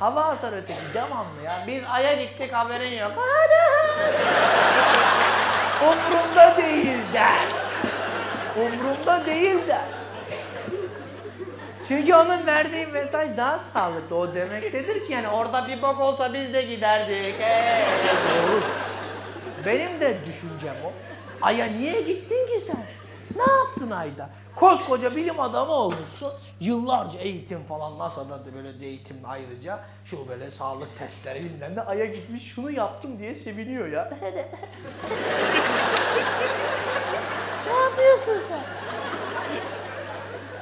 Hava atar öteki devamlı ya. Biz Ay'a gittik haberin yok. Hadi. Umrumda değil der. Umrumda değil der. Çünkü onun verdiği mesaj daha sağlıklı. O demektedir ki yani orada bir bok olsa biz de giderdik. Ee, doğru. Benim de düşüncem o. Ay'a niye gittin ki sen? Ne yaptın Ay'da? Koskoca bilim adamı olmuşsun. Yıllarca eğitim falan NASA'da da böyle de eğitim ayrıca. Şu böyle sağlık testleri bilmem ne Ay'a gitmiş şunu yaptım diye seviniyor ya. ne yapıyorsun sen?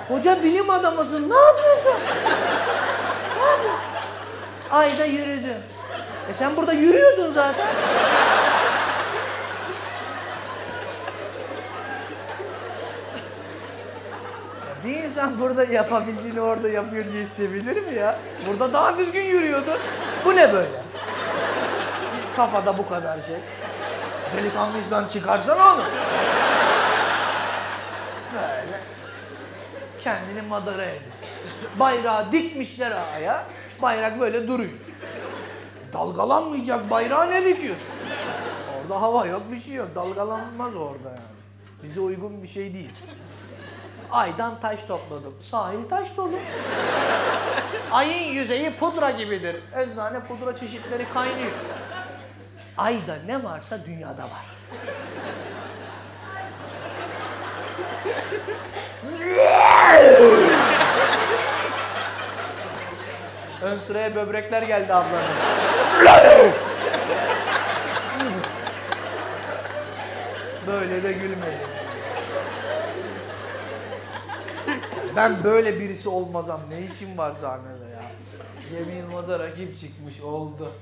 Koca bilim adamısın. Ne yapıyorsun? Ne yapıyorsun? Ayda yürüdün. E sen burada yürüyordun zaten. Bir insan burada yapabildiğini orada yapıyor diye sevinir mi ya? Burada daha düzgün yürüyordun. Bu ne böyle? Kafada bu kadar şey. Delikanlıysan çıkarsana onu. Böyle. Kendini madara ediyor. Bayrağı dikmişler aya. Bayrak böyle duruyor. Dalgalanmayacak bayrağı ne dikiyorsun? Orada hava yok bir şey yok. Dalgalanmaz orada yani. Bize uygun bir şey değil. Aydan taş topladım. Sahil taş dolu. Ayın yüzeyi pudra gibidir. Eczane pudra çeşitleri kaynıyor. Ayda ne varsa dünyada var. Ön sıraya böbrekler geldi ablanın. Böyle de gülmedim. Ben böyle birisi olmazam. Ne işim var sahnede ya? Cem Yılmaz'a rakip çıkmış oldu.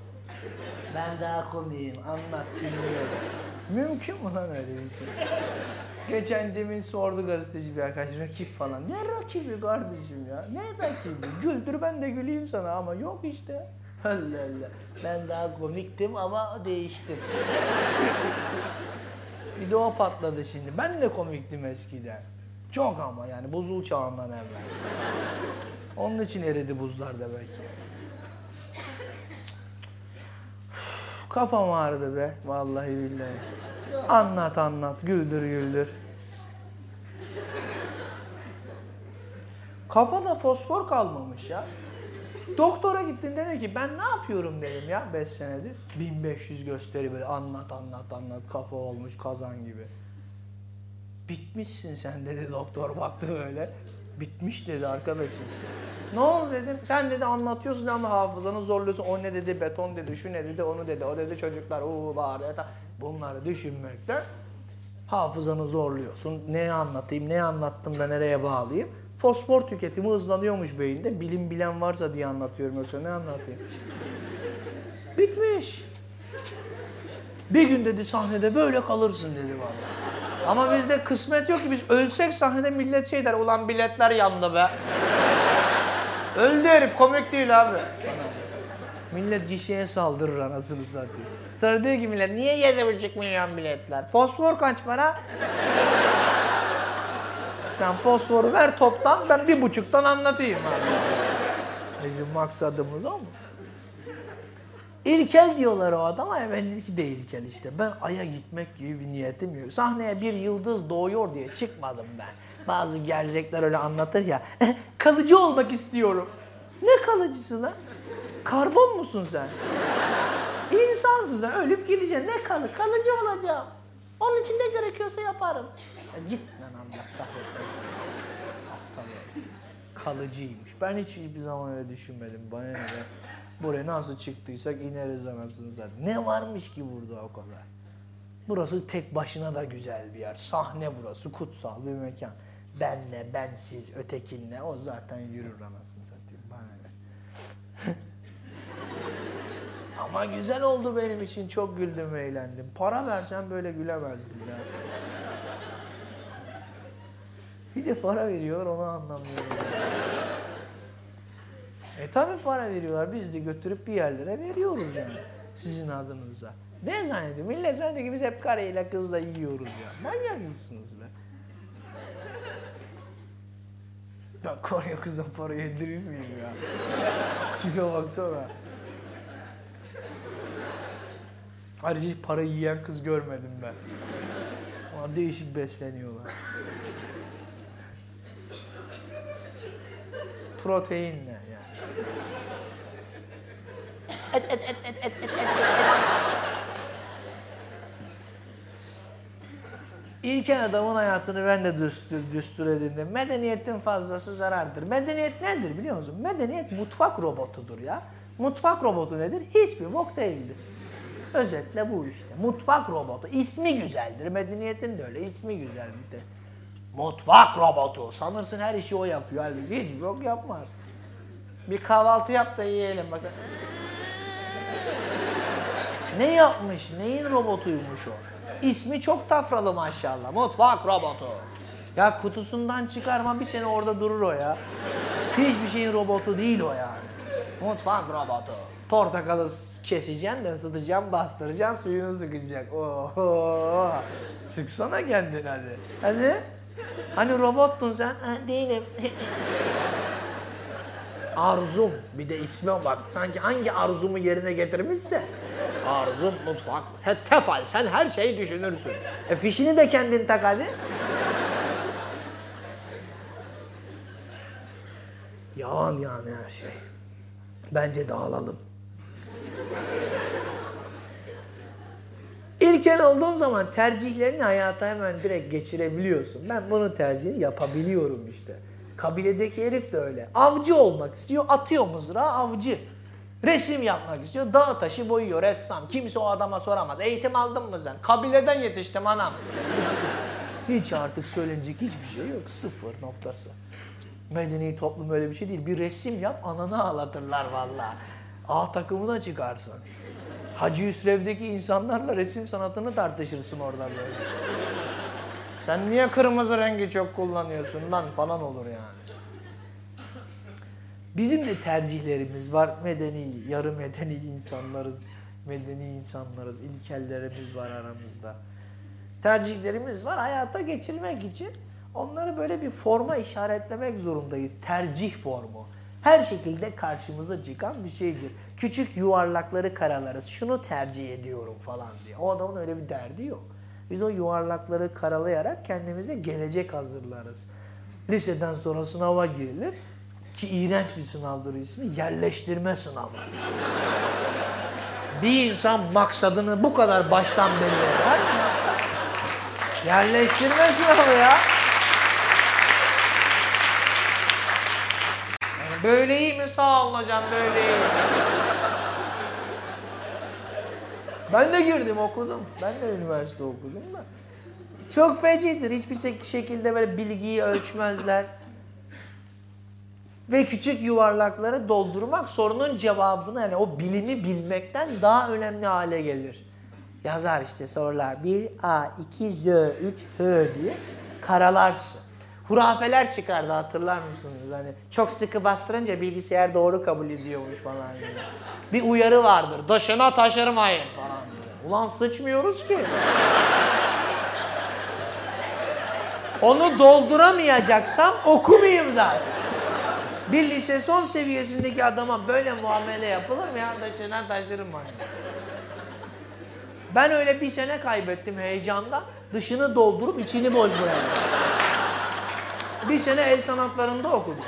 Ben daha komiyim. Anlat dinliyorum. Mümkün mü lan öyle bir şey? Geçen demin sordu gazeteci bir arkadaş rakip falan. Ne rakibi kardeşim ya? Ne rakibi? Güldür ben de güleyim sana ama yok işte. Allah Allah. Ben daha komiktim ama değiştim. bir de o patladı şimdi. Ben de komiktim eskiden. Çok ama yani buzul çağından evvel. Onun için eridi buzlar da belki. Kafam ağrıdı be. Vallahi billahi. Anlat anlat. Güldür güldür. Kafada fosfor kalmamış ya. Doktora gittin dedi ki ben ne yapıyorum dedim ya 5 senedir. 1500 gösteri böyle anlat anlat anlat kafa olmuş kazan gibi. Bitmişsin sen dedi doktor baktı böyle. Bitmiş dedi arkadaşım. Ne oldu dedim. Sen dedi anlatıyorsun ama hafızanı zorluyorsun. O ne dedi beton dedi şu ne dedi onu dedi. O dedi çocuklar uuu bağırdı. Bunları düşünmekten hafızanı zorluyorsun. Ne anlatayım ne anlattım da nereye bağlayayım. Fosfor tüketimi hızlanıyormuş beyinde. Bilim bilen varsa diye anlatıyorum yoksa ne anlatayım. Bitmiş. Bir gün dedi sahnede böyle kalırsın dedi vallahi. Ama bizde kısmet yok ki biz ölsek sahnede millet şey der ulan biletler yandı be. Öldü herif komik değil abi. Millet gişeye saldırır anasını satayım. Sonra diyor ki millet niye 7,5 milyon biletler? Fosfor kaç para? Sen fosforu ver toptan ben bir buçuktan anlatayım abi. Bizim maksadımız o mu? İlkel diyorlar o adama ya benimki de ilkel işte. Ben Ay'a gitmek gibi bir niyetim yok. Sahneye bir yıldız doğuyor diye çıkmadım ben. Bazı gerzekler öyle anlatır ya. "Eh, kalıcı olmak istiyorum. Ne kalıcısı lan? Karbon musun sen? İnsansın sen. Ölüp gideceksin. Ne kalı? Kalıcı olacağım. Onun için ne gerekiyorsa yaparım. Ya git lan Allah. Aptal. Kalıcıymış. Ben hiç hiçbir zaman öyle düşünmedim. Bana ne? Buraya nasıl çıktıysak ineriz anasını zaten. Ne varmış ki burada o kadar? Burası tek başına da güzel bir yer. Sahne burası, kutsal bir mekan. Benle, bensiz, ötekinle o zaten yürür anasını satayım. Bana ne? Ama güzel oldu benim için. Çok güldüm, eğlendim. Para versem böyle gülemezdim ya. Bir de para veriyorlar onu anlamıyorum. E tabi para veriyorlar. Biz de götürüp bir yerlere veriyoruz yani. Sizin adınıza. Ne zannediyor? Millet zannediyor ki biz hep karıyla kızla yiyoruz ya. Manyak mısınız be? Ben Konya kızdan para yedirir miyim ya? Tipe baksana. Ayrıca hiç para yiyen kız görmedim ben. Ama değişik besleniyorlar. Protein ne yani? Et, et, et, et, et, et, et. İlken adamın hayatını ben de düstur, düstur edindim. Medeniyetin fazlası zarardır. Medeniyet nedir biliyor musun? Medeniyet mutfak robotudur ya. Mutfak robotu nedir? Hiçbir bok değildir. Özetle bu işte. Mutfak robotu. İsmi güzeldir. Medeniyetin de öyle. İsmi güzel bir de. Mutfak robotu. Sanırsın her işi o yapıyor. Halbuki hiçbir bok yapmaz. Bir kahvaltı yap da yiyelim. Bak. Ne yapmış? Neyin robotuymuş o? İsmi çok tafralı maşallah. Mutfak robotu. Ya kutusundan çıkarma bir sene orada durur o ya. Hiçbir şeyin robotu değil o yani. Mutfak robotu. Portakalı keseceksin de tutacaksın, bastıracaksın, suyunu sıkacak. Oho. Sıksana kendin hadi. Hadi. Hani robottun sen? Ha, değilim. Arzum. Bir de isme bak. Sanki hangi arzumu yerine getirmişse. Arzum mutfak. Te tefal. Sen her şeyi düşünürsün. E fişini de kendin tak hadi. Yalan yani her şey. Bence dağılalım. İlkel olduğun zaman tercihlerini hayata hemen direkt geçirebiliyorsun. Ben bunu tercihini yapabiliyorum işte. Kabiledeki herif de öyle. Avcı olmak istiyor, atıyor mızrağı avcı. Resim yapmak istiyor, dağ taşı boyuyor ressam. Kimse o adama soramaz. Eğitim aldın mı sen? Kabileden yetiştim anam. Hiç artık söylenecek hiçbir şey yok. Sıfır noktası. Medeni toplum öyle bir şey değil. Bir resim yap ananı ağlatırlar vallahi. A takımına çıkarsın. Hacı Yusrev'deki insanlarla resim sanatını tartışırsın orada böyle. Sen niye kırmızı rengi çok kullanıyorsun lan falan olur yani. Bizim de tercihlerimiz var. Medeni, yarı medeni insanlarız. Medeni insanlarız. İlkellerimiz var aramızda. Tercihlerimiz var hayata geçirmek için. Onları böyle bir forma işaretlemek zorundayız. Tercih formu. Her şekilde karşımıza çıkan bir şeydir. Küçük yuvarlakları karalarız. Şunu tercih ediyorum falan diye. O adamın öyle bir derdi yok. Biz o yuvarlakları karalayarak kendimize gelecek hazırlarız. Liseden sonra sınava girilir. Ki iğrenç bir sınavdır ismi. Yerleştirme sınavı. Bir insan maksadını bu kadar baştan belli eder? Yerleştirme sınavı ya. Yani böyle iyi mi? Sağ olun hocam böyle Ben de girdim okudum. Ben de üniversite okudum da. Çok fecidir. Hiçbir şekilde böyle bilgiyi ölçmezler. Ve küçük yuvarlakları doldurmak sorunun cevabını yani o bilimi bilmekten daha önemli hale gelir. Yazar işte sorular 1A, 2Z, 3H diye karalarsın. Hurafeler çıkardı hatırlar mısınız? Hani çok sıkı bastırınca bilgisayar doğru kabul ediyormuş falan diye. Bir uyarı vardır. Dışına taşırmayın falan. Ulan sıçmıyoruz ki. Onu dolduramayacaksam okumayayım zaten. Bir lise son seviyesindeki adama böyle muamele yapılır mı ya? Dışına taşırmayın. Ben öyle bir sene kaybettim heyecanda. Dışını doldurup içini boş bıraktım. Bir sene el sanatlarında okudum.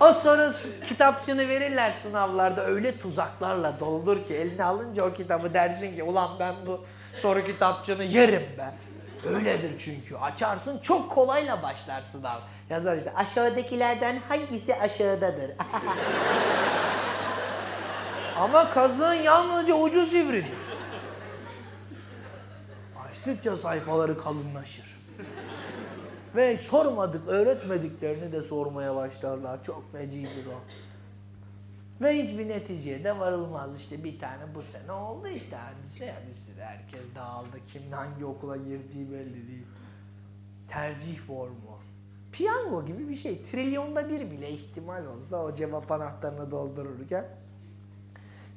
O soru kitapçığını verirler sınavlarda öyle tuzaklarla doludur ki eline alınca o kitabı dersin ki ulan ben bu soru kitapçığını yerim ben. Öyledir çünkü. Açarsın çok kolayla başlar sınav. Yazar işte aşağıdakilerden hangisi aşağıdadır? Ama kazığın yalnızca ucu sivridir. Açtıkça sayfaları kalınlaşır. Ve sormadık, öğretmediklerini de sormaya başlarlar. Çok fecidir o. Ve hiçbir neticeye de varılmaz. İşte bir tane bu sene oldu işte hadise ya bir sürü herkes dağıldı. Kimin hangi okula girdiği belli değil. Tercih formu. Piyango gibi bir şey. Trilyonda bir bile ihtimal olsa o cevap anahtarını doldururken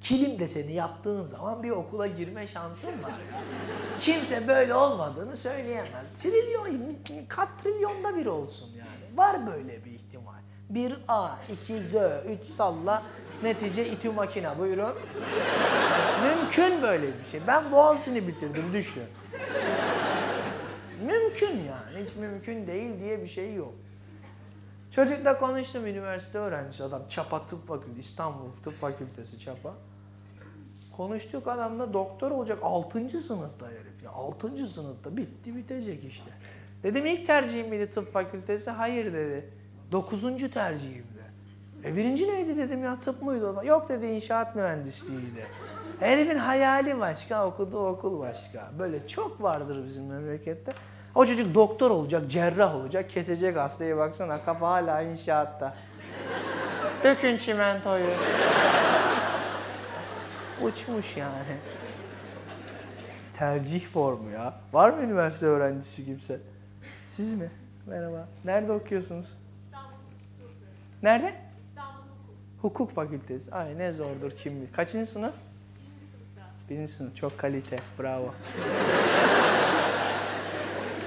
kilim deseni yaptığın zaman bir okula girme şansın var. Kimse böyle olmadığını söyleyemez. Trilyon, kat trilyonda bir olsun yani. Var böyle bir ihtimal. Bir A, iki Z, üç salla, netice İTÜ makina. Buyurun. Mümkün böyle bir şey. Ben Boğaziçi'ni bitirdim düşün. Mümkün yani. Hiç mümkün değil diye bir şey yok. Çocukla konuştum üniversite öğrencisi adam. Çapa Tıp Fakültesi, İstanbul Tıp Fakültesi Çapa. Konuştuk adamla doktor olacak 6. sınıfta herif ya. 6. sınıfta bitti bitecek işte. Dedim ilk tercihim miydi tıp fakültesi? Hayır dedi. 9. tercihimdi. E birinci neydi dedim ya tıp mıydı? Yok dedi inşaat mühendisliğiydi. Herifin hayali başka, okuduğu okul başka. Böyle çok vardır bizim memlekette. O çocuk doktor olacak, cerrah olacak, kesecek hastayı baksana kafa hala inşaatta. Dökün çimentoyu. Uçmuş yani. Tercih formu ya. Var mı üniversite öğrencisi kimse? Siz mi? Merhaba. Nerede okuyorsunuz? Nerede? Hukuk fakültesi. Ay ne zordur kim bilir. Kaçıncı sınıf? Birinci sınıf. Çok kalite. Bravo.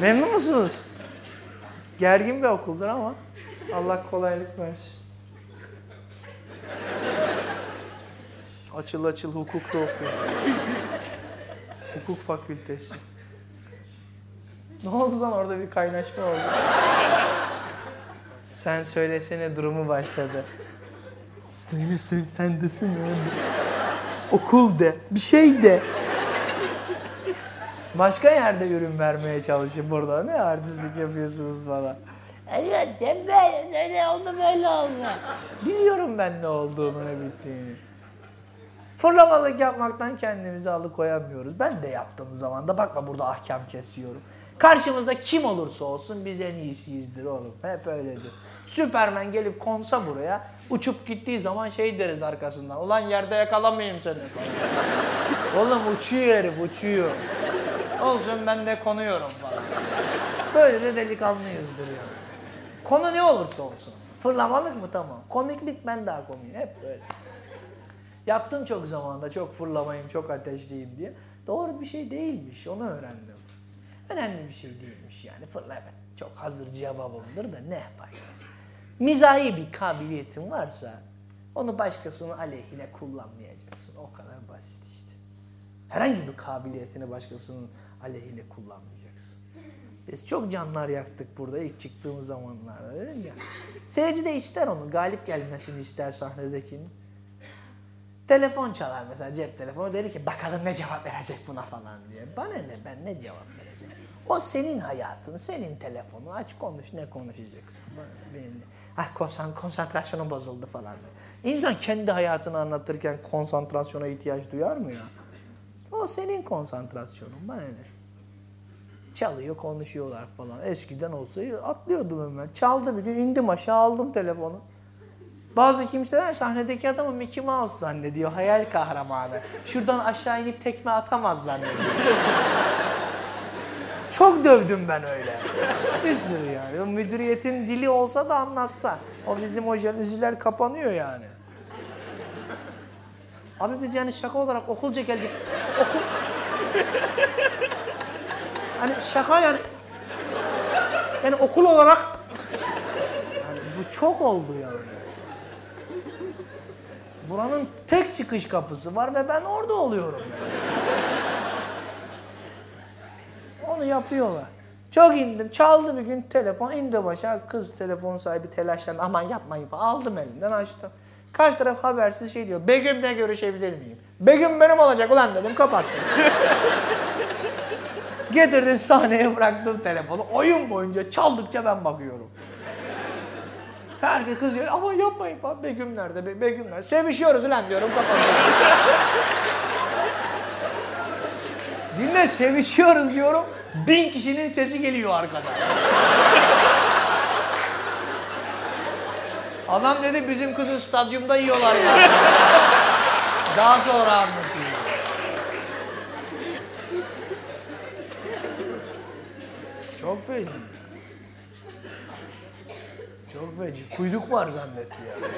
Memnun musunuz? Gergin bir okuldur ama Allah kolaylık versin. Açıl açıl hukukta okuyor. Hukuk fakültesi. Ne oldu lan orada bir kaynaşma oldu. Sen söylesene durumu başladı. Söyle sen, desin oğlum. Okul de, bir şey de. Başka yerde ürün vermeye çalışın burada. Ne artistlik yapıyorsunuz bana. Evet, sen böyle, böyle oldu, böyle oldu. Biliyorum ben ne olduğunu, ne bittiğini. Fırlamalık yapmaktan kendimizi alıkoyamıyoruz. Ben de yaptığım zaman da bakma burada ahkam kesiyorum. Karşımızda kim olursa olsun biz en iyisiyizdir oğlum. Hep öyledir. Süpermen gelip konsa buraya uçup gittiği zaman şey deriz arkasından. Ulan yerde yakalamayayım seni. oğlum uçuyor herif uçuyor. Olsun ben de konuyorum falan. Böyle de delikanlıyızdır yani. Konu ne olursa olsun. Fırlamalık mı tamam. Komiklik ben daha komiyim. Hep böyle. Yaptım çok zamanda çok fırlamayım, çok ateşliyim diye. Doğru bir şey değilmiş, onu öğrendim. Önemli bir şey değilmiş yani. Fırla evet, çok hazır cevabımdır da ne faydası. Mizahi bir kabiliyetin varsa onu başkasının aleyhine kullanmayacaksın. O kadar basit işte. Herhangi bir kabiliyetini başkasının aleyhine kullanmayacaksın. Biz çok canlar yaktık burada ilk çıktığımız zamanlarda dedim ya. Seyirci de ister onu, galip gelmesini ister sahnedekinin. Telefon çalar mesela cep telefonu dedi ki bakalım ne cevap verecek buna falan diye. Bana ne ben ne cevap vereceğim. O senin hayatın, senin telefonun. Aç konuş ne konuşacaksın. Benim. Ah konsan, konsantrasyonum bozuldu falan. İnsan kendi hayatını anlatırken konsantrasyona ihtiyaç duyar mı ya? O senin konsantrasyonun. Bana ne? Çalıyor konuşuyorlar falan. Eskiden olsa atlıyordum hemen. Çaldı bir gün indim aşağı aldım telefonu. Bazı kimseler sahnedeki adamı Mickey Mouse zannediyor. Hayal kahramanı. Şuradan aşağı inip tekme atamaz zannediyor. Çok dövdüm ben öyle. Bir sürü yani. Müdüriyetin dili olsa da anlatsa. O bizim o jaluziler kapanıyor yani. Abi biz yani şaka olarak okulca geldik. Okul... hani şaka yani... Yani okul olarak... Yani bu çok oldu yani. Buranın tek çıkış kapısı var ve ben orada oluyorum. Onu yapıyorlar. Çok indim. Çaldı bir gün telefon. indi başa. Kız telefon sahibi telaşlandı. Aman yapmayın. Aldım elinden açtım. Karşı taraf habersiz şey diyor. Begüm'le görüşebilir miyim? Begüm benim olacak ulan dedim kapattım. Getirdim sahneye bıraktım telefonu. Oyun boyunca çaldıkça ben bakıyorum. Herkes kızıyor ama yapmayın falan. Begüm nerede? Be Begüm nerede? Sevişiyoruz ulan diyorum kapatıyorum. Dinle sevişiyoruz diyorum. Bin kişinin sesi geliyor arkada. Adam dedi bizim kızı stadyumda yiyorlar ya. Daha sonra anlatıyor. Çok feci. Çok feci. Kuyruk var zannetti ya.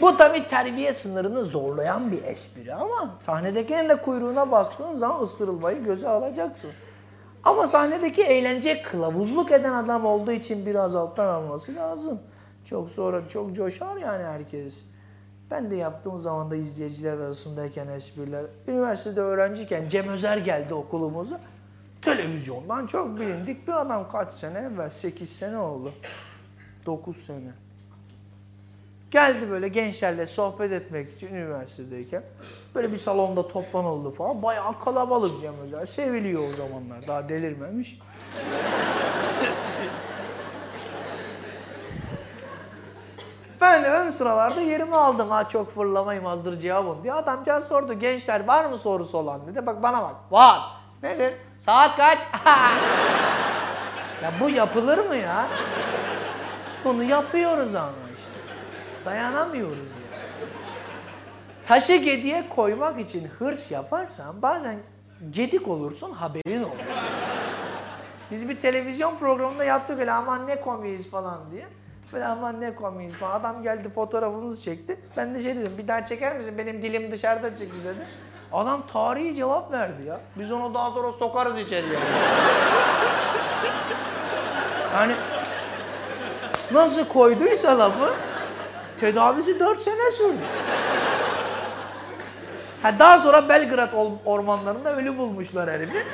Bu tabii terbiye sınırını zorlayan bir espri ama sahnedekinin de kuyruğuna bastığın zaman ısırılmayı göze alacaksın. Ama sahnedeki eğlence kılavuzluk eden adam olduğu için biraz alttan alması lazım. Çok sonra çok coşar yani herkes. Ben de yaptığım zaman da izleyiciler arasındayken espriler. Üniversitede öğrenciyken Cem Özer geldi okulumuza. Televizyondan çok bilindik bir adam kaç sene evvel? 8 sene oldu. 9 sene. Geldi böyle gençlerle sohbet etmek için üniversitedeyken. Böyle bir salonda toplanıldı falan. Bayağı kalabalık Cem Özer. Seviliyor o zamanlar. Daha delirmemiş. Ben ön sıralarda yerimi aldım. Ha çok fırlamayım azdır cevabım diye. Adamcağız sordu. Gençler var mı sorusu olan dedi. Bak bana bak. Var. Nedir? Saat kaç? ya bu yapılır mı ya? Bunu yapıyoruz ama işte. Dayanamıyoruz ya. Taşı gediye koymak için hırs yaparsan bazen gedik olursun haberin olmaz. Biz bir televizyon programında yaptık öyle aman ne komiyiz falan diye. Böyle aman ne komiyiz falan. Adam geldi fotoğrafımızı çekti. Ben de şey dedim bir daha çeker misin? Benim dilim dışarıda çıktı dedi. Adam tarihi cevap verdi ya. Biz onu daha sonra sokarız içeri yani. nasıl koyduysa lafı tedavisi 4 sene sürdü. Ha daha sonra Belgrad ormanlarında ölü bulmuşlar herifi.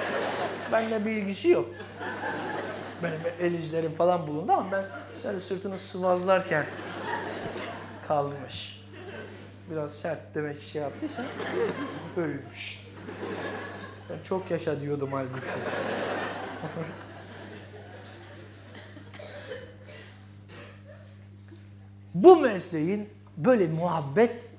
Bende bir ilgisi yok. Benim el izlerim falan bulundu ama ben sırtını sıvazlarken kalmış. Biraz sert demek şey yaptıysa ölmüş. Ben çok yaşa diyordum halbuki. Bu mesleğin böyle muhabbet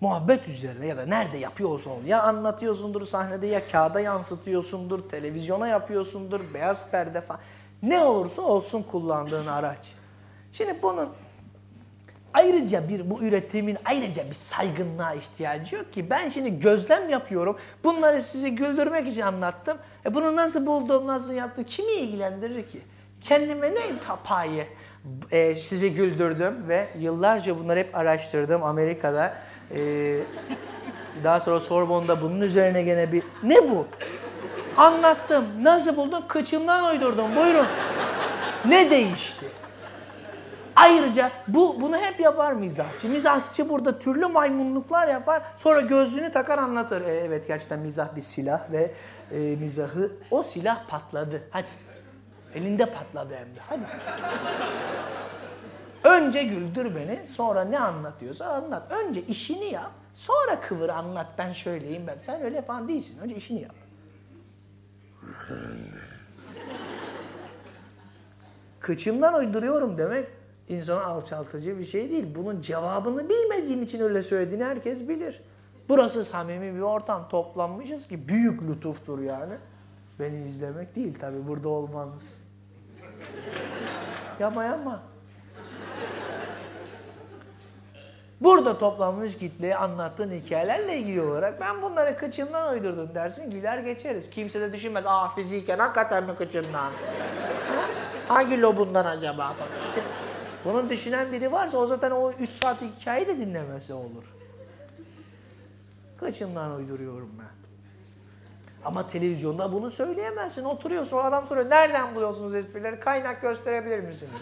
muhabbet üzerine ya da nerede yapıyorsan ya anlatıyorsundur sahnede ya kağıda yansıtıyorsundur, televizyona yapıyorsundur, beyaz perde falan. Ne olursa olsun kullandığın araç. Şimdi bunun ayrıca bir bu üretimin ayrıca bir saygınlığa ihtiyacı yok ki. Ben şimdi gözlem yapıyorum. Bunları sizi güldürmek için anlattım. E bunu nasıl buldum, nasıl yaptım kimi ilgilendirir ki? Kendime ne payı e, sizi güldürdüm ve yıllarca bunları hep araştırdım Amerika'da. E, daha sonra Sorbonne'da bunun üzerine gene bir... Ne bu? Anlattım. Nasıl buldun? Kıçımdan uydurdum. Buyurun. Ne değişti? Ayrıca bu bunu hep yapar mizahçı. Mizahçı burada türlü maymunluklar yapar. Sonra gözlüğünü takar anlatır. E, evet gerçekten mizah bir silah ve e, mizahı o silah patladı. Hadi. Elinde patladı hem de. Hadi. Önce güldür beni, sonra ne anlatıyorsa anlat. Önce işini yap, sonra kıvır anlat. Ben şöyleyim ben. Sen öyle falan değilsin. Önce işini yap. Kıçımdan uyduruyorum demek insanı alçaltıcı bir şey değil. Bunun cevabını bilmediğin için öyle söylediğini herkes bilir. Burası samimi bir ortam. Toplanmışız ki büyük lütuftur yani. Beni izlemek değil tabii burada olmanız. Yapma yapma. Burada toplanmış kitleye anlattığın hikayelerle ilgili olarak ben bunları kıçımdan uydurdum dersin güler geçeriz. Kimse de düşünmez aa fiziken hakikaten mi kıçından? Hangi lobundan acaba? Bunun düşünen biri varsa o zaten o 3 saat hikayeyi de dinlemesi olur. Kıçımdan uyduruyorum ben. Ama televizyonda bunu söyleyemezsin. Oturuyorsun o adam soruyor nereden buluyorsunuz esprileri? Kaynak gösterebilir misiniz?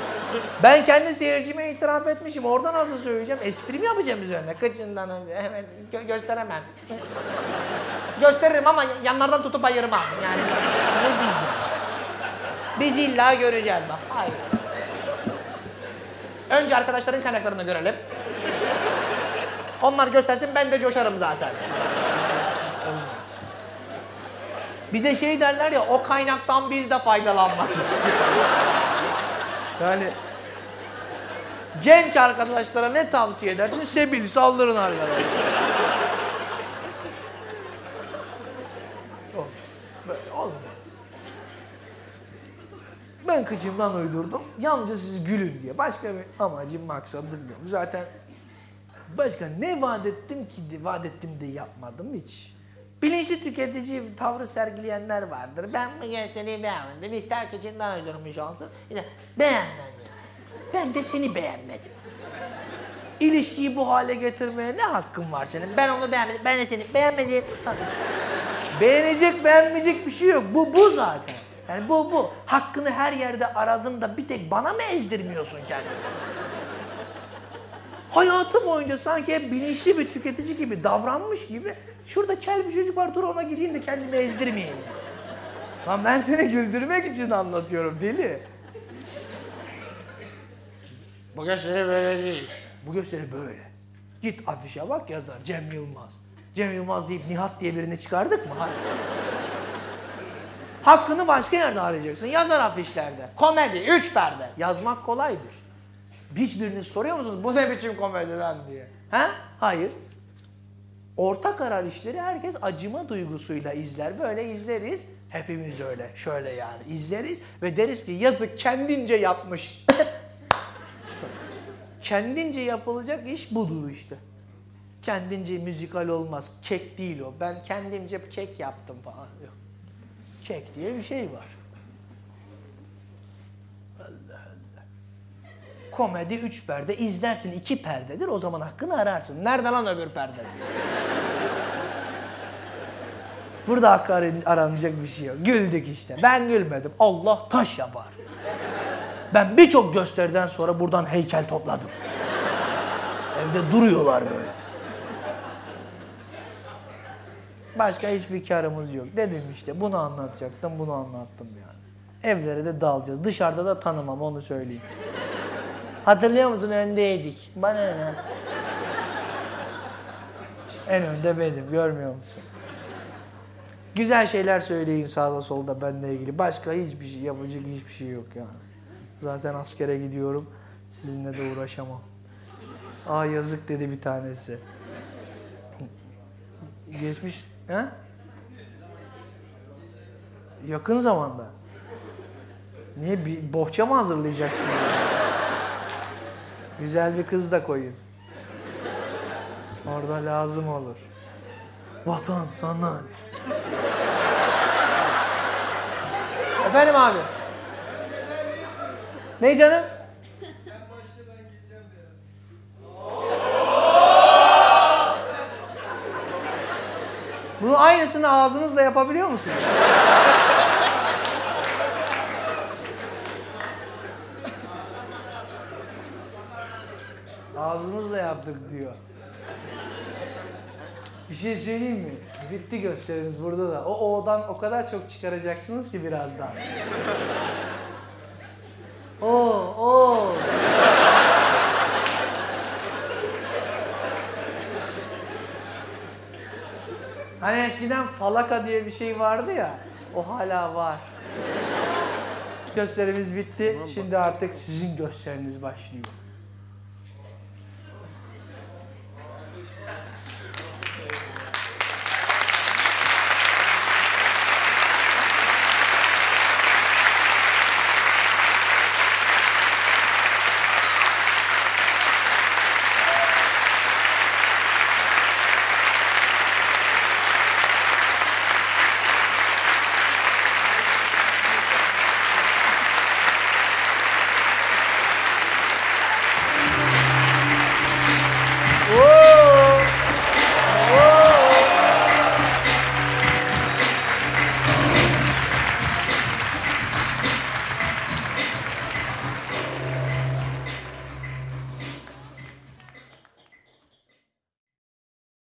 ben kendi seyircime itiraf etmişim. Orada nasıl söyleyeceğim? Espri mi yapacağım üzerine? Kıçından önce. Evet, gö gösteremem. Gösteririm ama yanlardan tutup ayırmam. Yani ne diyeceğim? Biz illa göreceğiz bak. Hayır. Önce arkadaşların kaynaklarını görelim. Onlar göstersin ben de coşarım zaten. Bir de şey derler ya o kaynaktan biz de faydalanmak istiyoruz. yani genç arkadaşlara ne tavsiye edersin? Sebil saldırın arkadaşlar. olmaz. Böyle olmaz. Ben kıçımdan uydurdum. Yalnızca siz gülün diye. Başka bir amacım, maksadım yok. Zaten başka ne vaat ettim ki vaat ettim de yapmadım hiç. Bilinçli tüketici tavrı sergileyenler vardır. Ben bu gösteriyi beğenmedim. İster kıçından uydurmuş olsun. İşte beğenmem yani. Ben de seni beğenmedim. İlişkiyi bu hale getirmeye ne hakkın var senin? Ben onu beğenmedim. Ben de seni beğenmedim. Beğenecek beğenmeyecek bir şey yok. Bu bu zaten. Yani bu bu. Hakkını her yerde aradığında bir tek bana mı ezdirmiyorsun kendini? Hayatı boyunca sanki hep bilinçli bir tüketici gibi davranmış gibi. Şurada kel bir çocuk var dur ona gireyim de kendimi ezdirmeyeyim. Lan ben seni güldürmek için anlatıyorum deli. Bu gösteri böyle değil. Bu gösteri böyle. Git afişe bak yazar Cem Yılmaz. Cem Yılmaz deyip Nihat diye birini çıkardık mı? Hayır. Hakkını başka yerde arayacaksın. Yazar afişlerde. Komedi, üç perde. Yazmak kolaydır. Hiçbiriniz soruyor musunuz bu ne biçim komedi lan diye? He? Hayır. Orta karar işleri herkes acıma duygusuyla izler. Böyle izleriz. Hepimiz öyle. Şöyle yani izleriz ve deriz ki yazık kendince yapmış. kendince yapılacak iş budur işte. Kendince müzikal olmaz. Kek değil o. Ben kendimce kek yaptım falan. Yok. Kek diye bir şey var. Allah Allah. Komedi üç perde. izlersin iki perdedir. O zaman hakkını ararsın. Nerede lan öbür perde? Burada hakkı aran- aranacak bir şey yok. Güldük işte. Ben gülmedim. Allah taş yapar. Ben birçok gösteriden sonra buradan heykel topladım. Evde duruyorlar böyle. Başka hiçbir karımız yok. Dedim işte bunu anlatacaktım, bunu anlattım yani. Evlere de dalacağız. Dışarıda da tanımam onu söyleyeyim. Hatırlıyor musun öndeydik. Bana ne? En önde benim görmüyor musun? Güzel şeyler söyleyin sağda solda benimle ilgili. Başka hiçbir şey yapacak hiçbir şey yok yani. Zaten askere gidiyorum. Sizinle de uğraşamam. Aa yazık dedi bir tanesi. Geçmiş. He? Yakın zamanda. Niye? Bir bohça mı hazırlayacaksın? Güzel bir kız da koyun. Orada lazım olur. Vatan sana. Efendim abi. Ne canım? Bunun aynısını ağzınızla yapabiliyor musunuz? Ağzımızla yaptık diyor. Bir şey söyleyeyim mi? Bitti gösteriniz burada da. O O'dan o kadar çok çıkaracaksınız ki birazdan. O, o. Hani eskiden falaka diye bir şey vardı ya. O hala var. Gösterimiz bitti. Şimdi artık sizin gösteriniz başlıyor.